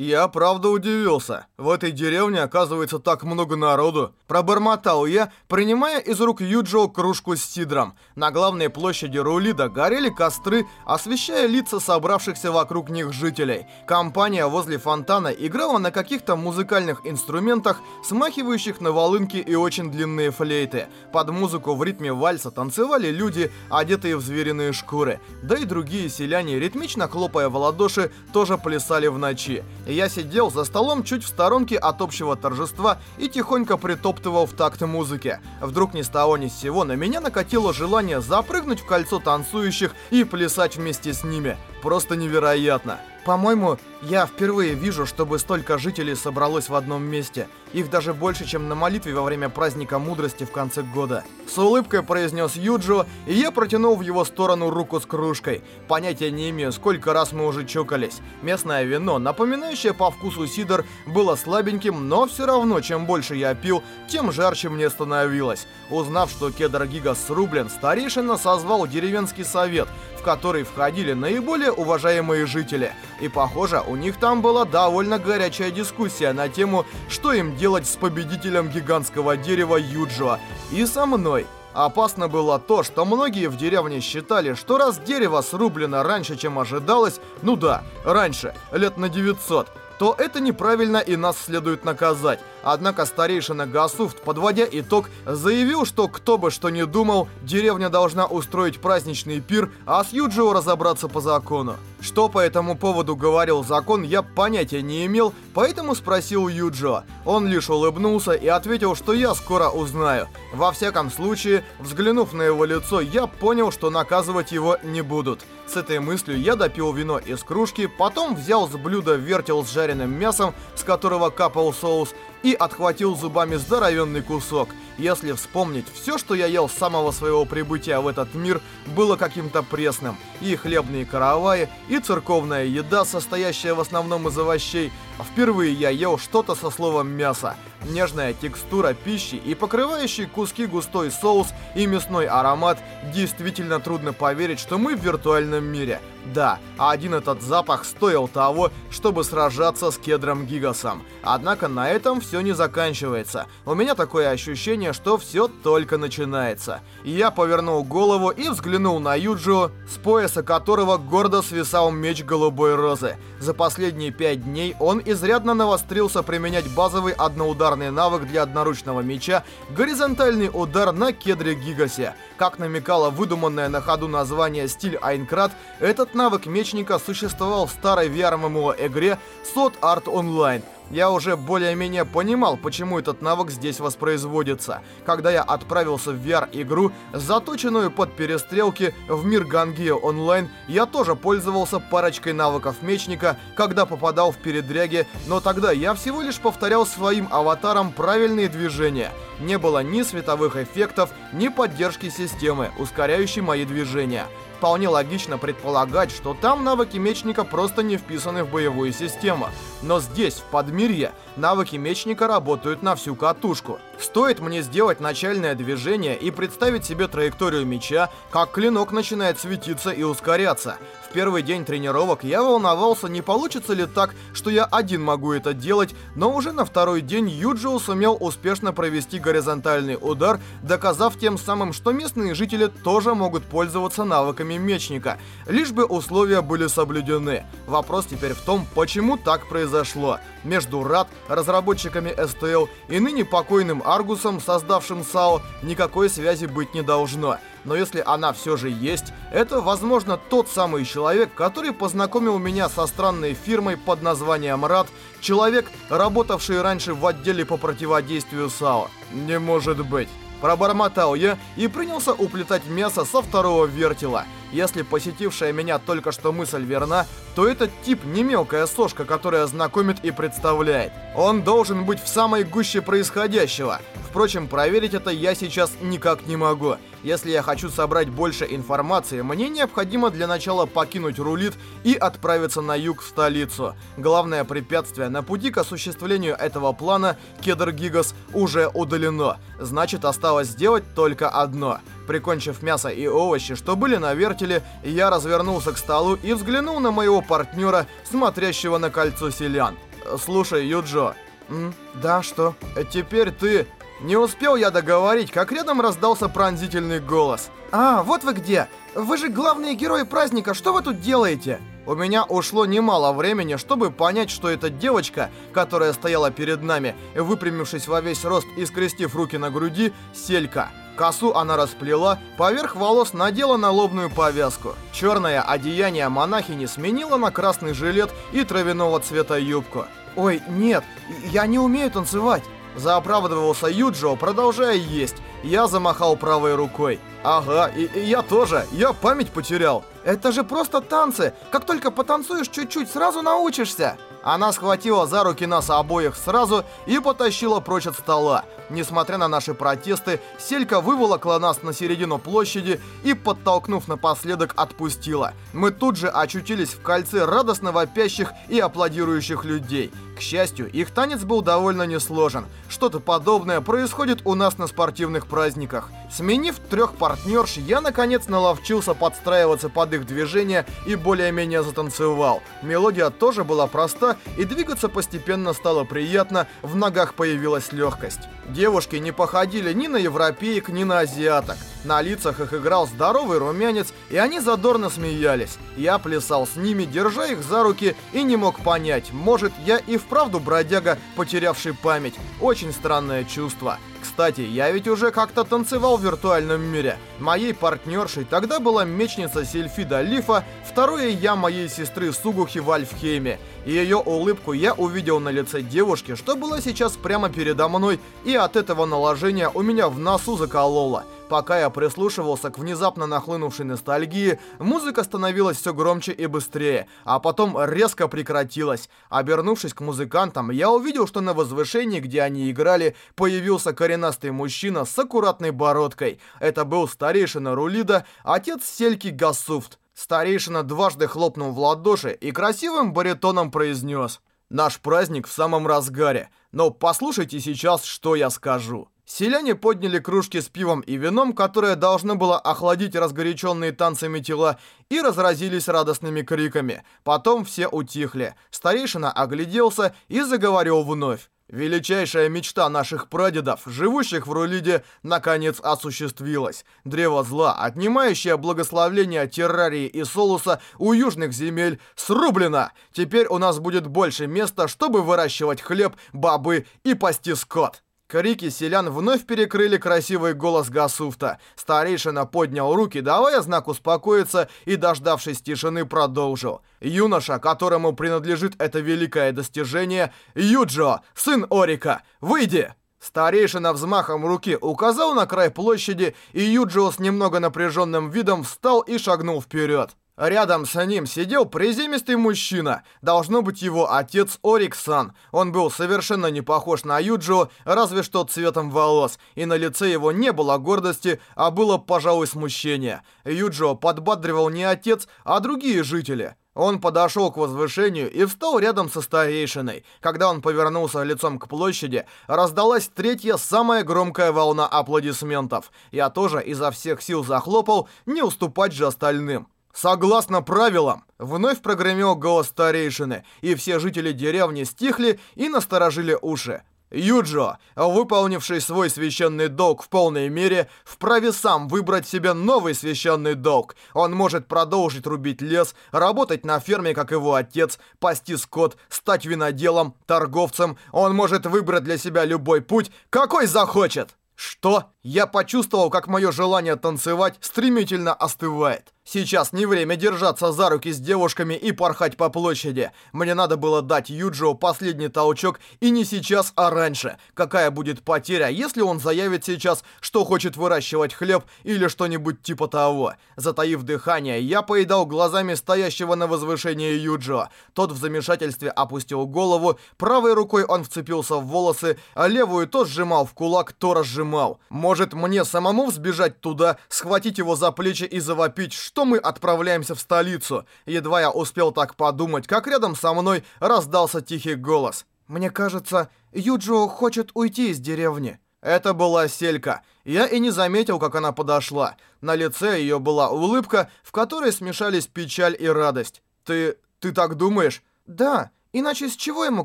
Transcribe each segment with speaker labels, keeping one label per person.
Speaker 1: Я правда удивился. В этой деревне оказывается так много народу. Пробормотал я, принимая из рук Юджио кружку с сидром. На главной площади Рулида горели костры, освещая лица собравшихся вокруг них жителей. Компания возле фонтана играла на каких-то музыкальных инструментах, смахивающих на волынки и очень длинные флейты. Под музыку в ритме вальса танцевали люди, одетые в звериные шкуры. Да и другие селяне, ритмично хлопая в ладоши, тоже плясали в ночи. Я сидел за столом чуть в сторонке от общего торжества и тихонько притоптывал в такт музыки. Вдруг ни с того ни с сего на меня накатило желание запрыгнуть в кольцо танцующих и плясать вместе с ними. Просто невероятно. По-моему, я впервые вижу, чтобы столько жителей собралось в одном месте. Их даже больше, чем на молитве во время праздника мудрости в конце года. С улыбкой произнес Юджо, и я протянул в его сторону руку с кружкой. Понятия не имею, сколько раз мы уже чокались. Местное вино, напоминающее по вкусу сидр, было слабеньким, но все равно, чем больше я пил, тем жарче мне становилось. Узнав, что кедр Гига срублен, старейшина созвал деревенский совет, в который входили наиболее уважаемые жители. И похоже, у них там была довольно горячая дискуссия на тему, что им делать с победителем гигантского дерева Юджо и со мной. Опасно было то, что многие в деревне считали, что раз дерево срублено раньше, чем ожидалось, ну да, раньше, лет на 900, то это неправильно и нас следует наказать. Однако старейшина Гасуфт, подводя итог, заявил, что кто бы что ни думал, деревня должна устроить праздничный пир, а с Юджио разобраться по закону. Что по этому поводу говорил закон, я понятия не имел, поэтому спросил Юджио. Он лишь улыбнулся и ответил, что я скоро узнаю. Во всяком случае, взглянув на его лицо, я понял, что наказывать его не будут. С этой мыслью я допил вино из кружки, потом взял с блюда вертел с жареным мясом, с которого капал соус, и отхватил зубами здоровенный кусок. Если вспомнить, все, что я ел с самого своего прибытия в этот мир, было каким-то пресным. И хлебные караваи, и церковная еда, состоящая в основном из овощей. Впервые я ел что-то со словом «мясо». Нежная текстура пищи и покрывающий куски густой соус и мясной аромат действительно трудно поверить, что мы в виртуальном мире. Да, один этот запах стоил того, чтобы сражаться с Кедром Гигасом. Однако на этом все не заканчивается. У меня такое ощущение, что все только начинается. Я повернул голову и взглянул на Юджио, с пояса которого гордо свисал меч голубой розы. За последние пять дней он изрядно навострился применять базовый одноударный навык для одноручного меча горизонтальный удар на Кедре Гигасе. Как намекало выдуманное на ходу название стиль Айнкрат, этот навык мечника существовал в старой VR-MMO игре Sword Art Online. Я уже более-менее понимал, почему этот навык здесь воспроизводится. Когда я отправился в VR-игру, заточенную под перестрелки в мир Гангео онлайн, я тоже пользовался парочкой навыков мечника, когда попадал в передряги, но тогда я всего лишь повторял своим аватаром правильные движения. Не было ни световых эффектов, ни поддержки системы, ускоряющей мои движения. Вполне логично предполагать, что там навыки мечника просто не вписаны в боевую систему. Но здесь, в Подмирье, навыки мечника работают на всю катушку. Стоит мне сделать начальное движение и представить себе траекторию меча, как клинок начинает светиться и ускоряться. В первый день тренировок я волновался, не получится ли так, что я один могу это делать, но уже на второй день Юджио сумел успешно провести горизонтальный удар, доказав тем самым, что местные жители тоже могут пользоваться навыками мечника, лишь бы условия были соблюдены. Вопрос теперь в том, почему так произошло. Между РАД, разработчиками STL и ныне покойным Аргусом, создавшим САО, никакой связи быть не должно но если она все же есть, это, возможно, тот самый человек, который познакомил меня со странной фирмой под названием РАД, человек, работавший раньше в отделе по противодействию САО. Не может быть. Пробормотал я и принялся уплетать мясо со второго вертела. Если посетившая меня только что мысль верна, то этот тип не мелкая сошка, которая знакомит и представляет. Он должен быть в самой гуще происходящего. Впрочем, проверить это я сейчас никак не могу. Если я хочу собрать больше информации, мне необходимо для начала покинуть Рулит и отправиться на юг в столицу. Главное препятствие на пути к осуществлению этого плана, Кедр Гигас, уже удалено. Значит, осталось сделать только одно — Прикончив мясо и овощи, что были на вертеле, я развернулся к столу и взглянул на моего партнера, смотрящего на кольцо селян. Слушай, Юджо,
Speaker 2: М, да, что?
Speaker 1: э, теперь ты... Не успел я договорить, как рядом раздался пронзительный голос.
Speaker 2: А, вот вы где. Вы же главные герои праздника, что вы тут делаете?
Speaker 1: У меня ушло немало времени, чтобы понять, что эта девочка, которая стояла перед нами, выпрямившись во весь рост и скрестив руки на груди, селька. Косу она расплела, поверх волос надела налобную повязку. Черное одеяние монахини сменила на красный жилет и травяного цвета юбку.
Speaker 2: Ой, нет, я не умею танцевать.
Speaker 1: Заоправдывался Юджио, продолжая есть. Я замахал правой рукой. Ага, и, и я тоже. Я память потерял.
Speaker 2: Это же просто танцы. Как только потанцуешь чуть-чуть, сразу научишься.
Speaker 1: Она схватила за руки нас обоих сразу и потащила прочь от стола. Несмотря на наши протесты, Селька выволокла нас на середину площади и, подтолкнув напоследок, отпустила. Мы тут же очутились в кольце радостно вопящих и аплодирующих людей. К счастью, их танец был довольно несложен. Что-то подобное происходит у нас на спортивных праздниках. Сменив трех партнерш, я наконец наловчился подстраиваться под их движения и более-менее затанцевал. Мелодия тоже была проста, и двигаться постепенно стало приятно, в ногах появилась легкость. Девушки не походили ни на европеек, ни на азиаток. На лицах их играл здоровый румянец, и они задорно смеялись. Я плясал с ними, держа их за руки, и не мог понять, может, я и вправду бродяга, потерявший память. Очень странное чувство. Кстати, я ведь уже как-то танцевал в виртуальном мире. Моей партнершей тогда была мечница Сильфида Лифа, второе я моей сестры Сугухи в. И ее улыбку я увидел на лице девушки, что была сейчас прямо передо мной, и от этого наложения у меня в носу закололо. Пока я прислушивался к внезапно нахлынувшей ностальгии, музыка становилась все громче и быстрее, а потом резко прекратилась. Обернувшись к музыкантам, я увидел, что на возвышении, где они играли, появился коренастый мужчина с аккуратной бородкой. Это был старейшина Рулида, отец Сельки Гасуфт. Старейшина дважды хлопнул в ладоши и красивым баритоном произнес «Наш праздник в самом разгаре, но послушайте сейчас, что я скажу». Селяне подняли кружки с пивом и вином, которое должно было охладить разгоряченные танцами тела, и разразились радостными криками. Потом все утихли. Старейшина огляделся и заговорил вновь. Величайшая мечта наших прадедов, живущих в Рулиде, наконец осуществилась. Древо зла, отнимающее благословление Террарии и Солуса у южных земель, срублено. Теперь у нас будет больше места, чтобы выращивать хлеб, бобы и пасти скот. Крики селян вновь перекрыли красивый голос Гасуфта. Старейшина поднял руки, давая знак успокоиться, и, дождавшись тишины, продолжил. Юноша, которому принадлежит это великое достижение, Юджо, сын Орика, выйди! Старейшина взмахом руки указал на край площади, и Юджио с немного напряженным видом встал и шагнул вперед. Рядом с ним сидел приземистый мужчина. Должно быть его отец Ориксан. Он был совершенно не похож на Юджио, разве что цветом волос. И на лице его не было гордости, а было, пожалуй, смущение. Юджио подбадривал не отец, а другие жители. Он подошел к возвышению и встал рядом со старейшиной. Когда он повернулся лицом к площади, раздалась третья самая громкая волна аплодисментов. Я тоже изо всех сил захлопал, не уступать же остальным. Согласно правилам, вновь прогремел голос старейшины, и все жители деревни стихли и насторожили уши. Юджо, выполнивший свой священный долг в полной мере, вправе сам выбрать себе новый священный долг. Он может продолжить рубить лес, работать на ферме, как его отец, пасти скот, стать виноделом, торговцем. Он может выбрать для себя любой путь, какой захочет. Что? Я почувствовал, как мое желание танцевать стремительно остывает. Сейчас не время держаться за руки с девушками и порхать по площади. Мне надо было дать Юджио последний толчок, и не сейчас, а раньше. Какая будет потеря, если он заявит сейчас, что хочет выращивать хлеб или что-нибудь типа того? Затаив дыхание, я поедал глазами стоящего на возвышении Юджио. Тот в замешательстве опустил голову, правой рукой он вцепился в волосы, а левую то сжимал в кулак, то разжимал. Может мне самому взбежать туда, схватить его за плечи и завопить, что мы отправляемся в столицу. Едва я успел так подумать, как рядом со мной раздался тихий голос.
Speaker 2: Мне кажется, Юджио хочет уйти из деревни.
Speaker 1: Это была Селька. Я и не заметил, как она подошла. На лице ее была улыбка, в которой смешались печаль и радость. Ты... ты так думаешь?
Speaker 2: Да, Иначе с чего ему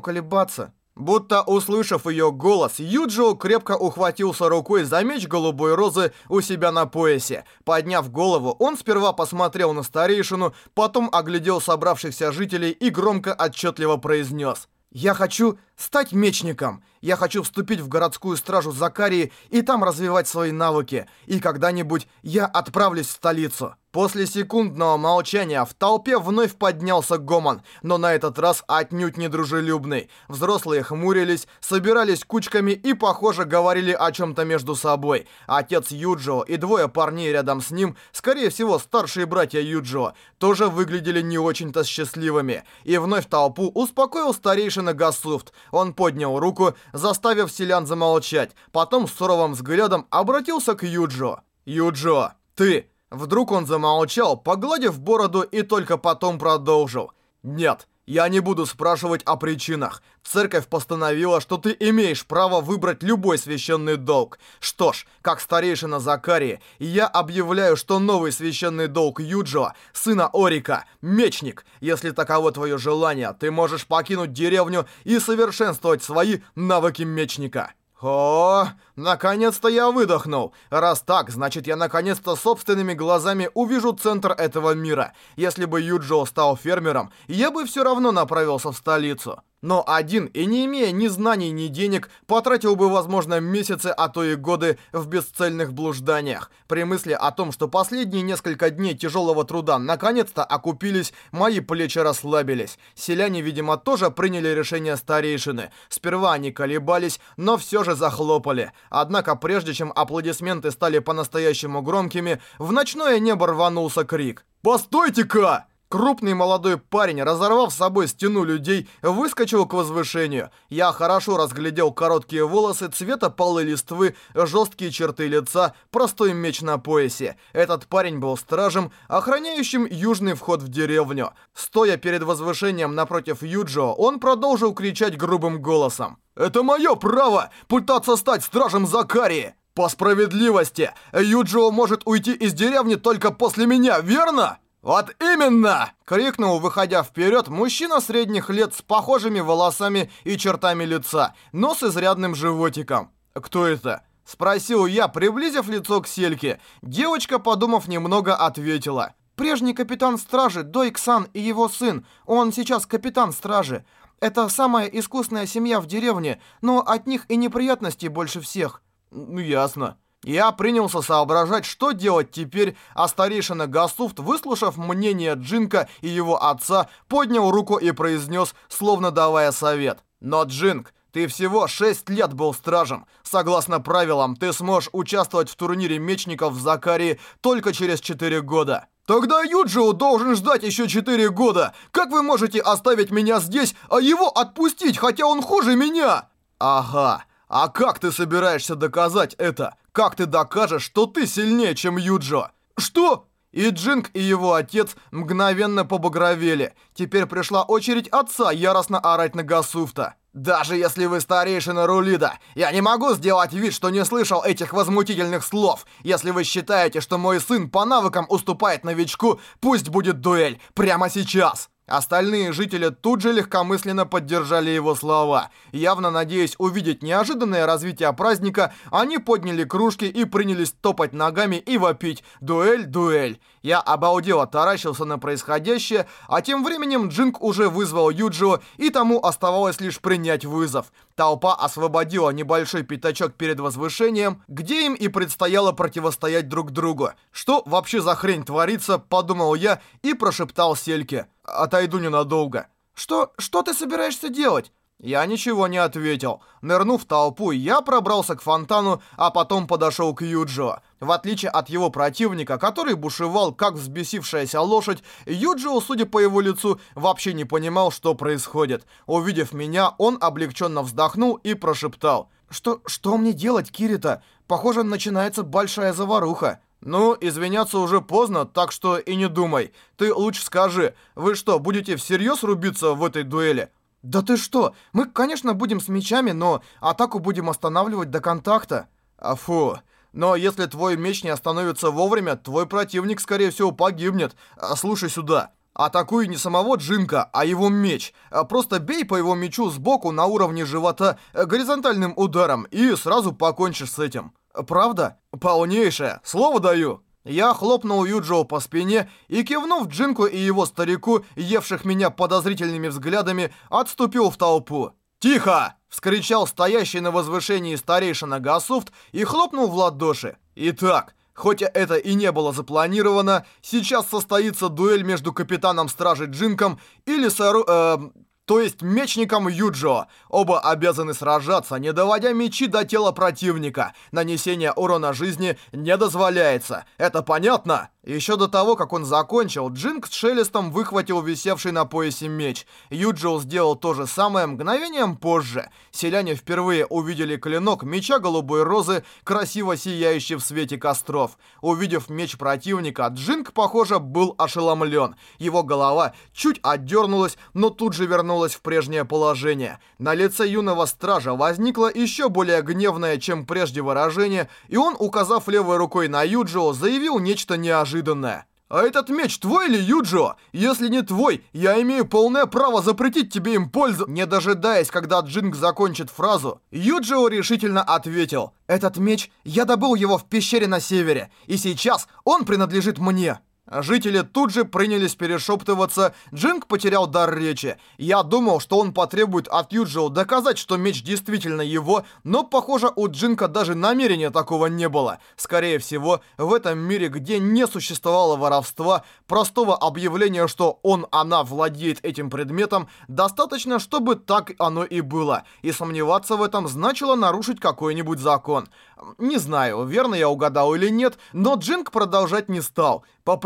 Speaker 2: колебаться?
Speaker 1: Будто услышав ее голос, Юджио крепко ухватился рукой за меч голубой розы у себя на поясе. Подняв голову, он сперва посмотрел на старейшину, потом оглядел собравшихся жителей и громко отчетливо произнес. «Я хочу стать мечником. Я хочу вступить в городскую стражу Закарии и там развивать свои навыки. И когда-нибудь я отправлюсь в столицу». После секундного молчания в толпе вновь поднялся гомон, но на этот раз отнюдь не дружелюбный. Взрослые хмурились, собирались кучками и, похоже, говорили о чем-то между собой. Отец Юджио и двое парней рядом с ним, скорее всего, старшие братья Юджио, тоже выглядели не очень-то счастливыми. И вновь толпу успокоил старейшина Гасуфт. Он поднял руку, заставив селян замолчать, потом с суровым взглядом обратился к Юджио. «Юджио, ты...» Вдруг он замолчал, погладив бороду и только потом продолжил. «Нет, я не буду спрашивать о причинах. Церковь постановила, что ты имеешь право выбрать любой священный долг. Что ж, как старейшина Закарии, я объявляю, что новый священный долг Юджо, сына Орика, мечник. Если таково твое желание, ты можешь покинуть деревню и совершенствовать свои навыки мечника». О, наконец-то я выдохнул. Раз так, значит я наконец-то собственными глазами увижу центр этого мира. Если бы Юджио стал фермером, я бы все равно направился в столицу. Но один, и не имея ни знаний, ни денег, потратил бы, возможно, месяцы, а то и годы в бесцельных блужданиях. При мысли о том, что последние несколько дней тяжелого труда наконец-то окупились, мои плечи расслабились. Селяне, видимо, тоже приняли решение старейшины. Сперва они колебались, но все же захлопали. Однако, прежде чем аплодисменты стали по-настоящему громкими, в ночное небо рванулся крик. «Постойте-ка!» Крупный молодой парень, разорвав с собой стену людей, выскочил к возвышению. Я хорошо разглядел короткие волосы цвета полы листвы, жесткие черты лица, простой меч на поясе. Этот парень был стражем, охраняющим южный вход в деревню. Стоя перед возвышением напротив Юджио, он продолжил кричать грубым голосом. «Это мое право пытаться стать стражем Закарии!» «По справедливости, Юджио может уйти из деревни только после меня, верно?» «Вот именно!» — крикнул, выходя вперед, мужчина средних лет с похожими волосами и чертами лица, но с изрядным животиком. «Кто это?» — спросил я, приблизив лицо к Сельке. Девочка, подумав немного, ответила.
Speaker 2: «Прежний капитан стражи, Дойксан и его сын. Он сейчас капитан стражи. Это самая искусная семья в деревне, но от них и неприятностей больше всех».
Speaker 1: «Ну, ясно». Я принялся соображать, что делать теперь, а старейшина Гасуфт, выслушав мнение Джинка и его отца, поднял руку и произнес, словно давая совет. «Но, Джинк, ты всего 6 лет был стражем. Согласно правилам, ты сможешь участвовать в турнире мечников в Закарии только через 4 года». «Тогда Юджио должен ждать еще 4 года. Как вы можете оставить меня здесь, а его отпустить, хотя он хуже меня?» «Ага. А как ты собираешься доказать это? Как ты докажешь, что ты сильнее, чем Юджо? Что? И Джинг, и его отец мгновенно побагровели. Теперь пришла очередь отца яростно орать на Гасуфта. «Даже если вы старейшина Рулида, я не могу сделать вид, что не слышал этих возмутительных слов. Если вы считаете, что мой сын по навыкам уступает новичку, пусть будет дуэль. Прямо сейчас!» Остальные жители тут же легкомысленно поддержали его слова. Явно надеясь увидеть неожиданное развитие праздника, они подняли кружки и принялись топать ногами и вопить «Дуэль, дуэль!». Я обалдело таращился на происходящее, а тем временем Джинг уже вызвал Юджио, и тому оставалось лишь принять вызов. Толпа освободила небольшой пятачок перед возвышением, где им и предстояло противостоять друг другу. Что вообще за хрень творится, подумал я и прошептал Сельке. Отойду ненадолго. Что, что ты собираешься делать? Я ничего не ответил. Нырнув в толпу, я пробрался к фонтану, а потом подошел к Юджио. В отличие от его противника, который бушевал как взбесившаяся лошадь, Юджио, судя по его лицу, вообще не понимал, что происходит. Увидев меня, он облегченно вздохнул и прошептал. «Что, что мне делать, Кирита? Похоже, начинается большая заваруха». «Ну, извиняться уже поздно, так что и не думай. Ты лучше скажи, вы что, будете всерьез рубиться в этой дуэли?» «Да ты что? Мы, конечно, будем с мечами, но атаку будем останавливать до контакта». «А фу. Но если твой меч не остановится вовремя, твой противник, скорее всего, погибнет. А слушай сюда». Атакуй не самого Джинка, а его меч. А просто бей по его мечу сбоку на уровне живота э, горизонтальным ударом и сразу покончишь с этим. Правда? Полнейшее. Слово даю. Я хлопнул Юджио по спине и, кивнув Джинку и его старику, евших меня подозрительными взглядами, отступил в толпу. «Тихо!» — вскричал стоящий на возвышении старейшина Гасуфт и хлопнул в ладоши. «Итак, хоть это и не было запланировано, сейчас состоится дуэль между капитаном стражи Джинком или Сару... Э, то есть мечником Юджо. Оба обязаны сражаться, не доводя мечи до тела противника. Нанесение урона жизни не дозволяется. Это понятно? Еще до того, как он закончил, Джинк с шелестом выхватил висевший на поясе меч. Юджио сделал то же самое мгновением позже. Селяне впервые увидели клинок меча голубой розы, красиво сияющий в свете костров. Увидев меч противника, Джинк, похоже, был ошеломлен. Его голова чуть отдернулась, но тут же вернулась в прежнее положение. На лице юного стража возникло еще более гневное, чем прежде выражение, и он, указав левой рукой на Юджио, заявил нечто неожиданное неожиданное. «А этот меч твой или Юджио? Если не твой, я имею полное право запретить тебе им пользу...» Не дожидаясь, когда Джинг закончит фразу, Юджио решительно ответил. «Этот меч, я добыл его в пещере на севере, и сейчас он принадлежит мне». Жители тут же принялись перешептываться. Джинг потерял дар речи. Я думал, что он потребует от Юджио доказать, что меч действительно его, но, похоже, у Джинка даже намерения такого не было. Скорее всего, в этом мире, где не существовало воровства, простого объявления, что он, она владеет этим предметом, достаточно, чтобы так оно и было. И сомневаться в этом значило нарушить какой-нибудь закон. Не знаю, верно я угадал или нет, но Джинк продолжать не стал.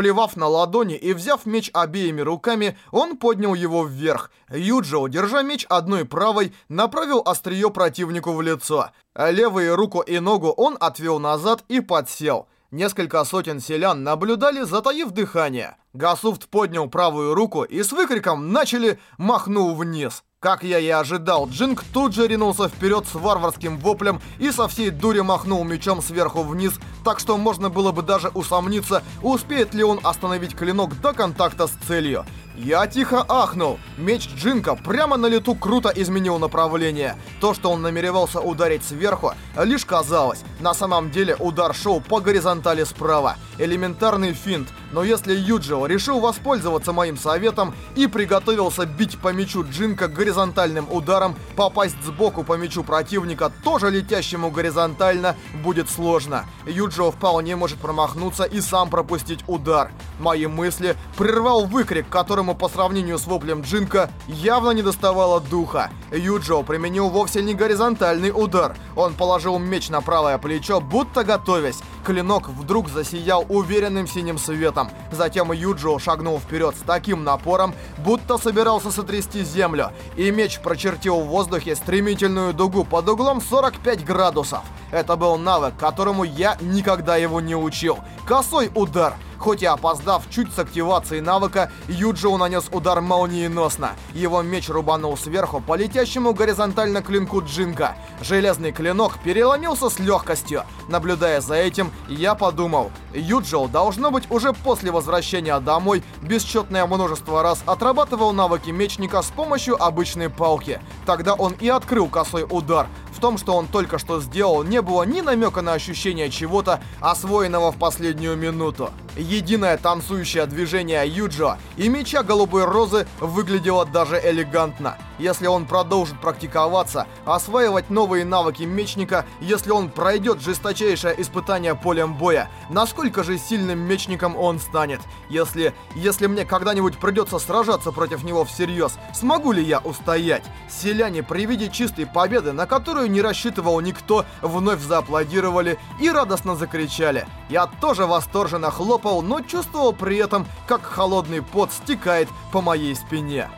Speaker 1: Поплевав на ладони и взяв меч обеими руками, он поднял его вверх. Юджио, держа меч одной правой, направил острие противнику в лицо. Левую руку и ногу он отвел назад и подсел. Несколько сотен селян наблюдали, затаив дыхание. Гасуфт поднял правую руку и с выкриком «Начали!» махнул вниз. Как я и ожидал, Джинг тут же ринулся вперед с варварским воплем и со всей дури махнул мечом сверху вниз, так что можно было бы даже усомниться, успеет ли он остановить клинок до контакта с целью. Я тихо ахнул. Меч Джинка прямо на лету круто изменил направление. То, что он намеревался ударить сверху, лишь казалось. На самом деле удар шел по горизонтали справа. Элементарный финт. Но если Юджио решил воспользоваться моим советом и приготовился бить по мечу Джинка горизонтальным ударом, попасть сбоку по мечу противника, тоже летящему горизонтально, будет сложно. Юджио вполне может промахнуться и сам пропустить удар. Мои мысли прервал выкрик, которому по сравнению с воплем Джинка явно не доставало духа. Юджио применил вовсе не горизонтальный удар. Он положил меч на правое плечо, будто готовясь. Клинок вдруг засиял уверенным синим светом. Затем Юджио шагнул вперед с таким напором, будто собирался сотрясти землю. И меч прочертил в воздухе стремительную дугу под углом 45 градусов. Это был навык, которому я никогда его не учил. Косой удар — Хоть и опоздав чуть с активацией навыка, Юджио нанес удар молниеносно. Его меч рубанул сверху по летящему горизонтально клинку Джинка. Железный клинок переломился с легкостью. Наблюдая за этим, я подумал, Юджио, должно быть, уже после возвращения домой бесчетное множество раз отрабатывал навыки мечника с помощью обычной палки. Тогда он и открыл косой удар, в том, что он только что сделал, не было ни намека на ощущение чего-то, освоенного в последнюю минуту. Единое танцующее движение Юджо и меча голубой розы выглядело даже элегантно. Если он продолжит практиковаться, осваивать новые навыки мечника, если он пройдет жесточайшее испытание полем боя, насколько же сильным мечником он станет? Если, если мне когда-нибудь придется сражаться против него всерьез, смогу ли я устоять? Селяне при виде чистой победы, на которую не рассчитывал никто, вновь зааплодировали и радостно закричали. Я тоже восторженно хлопал, но чувствовал при этом, как холодный пот стекает по моей спине.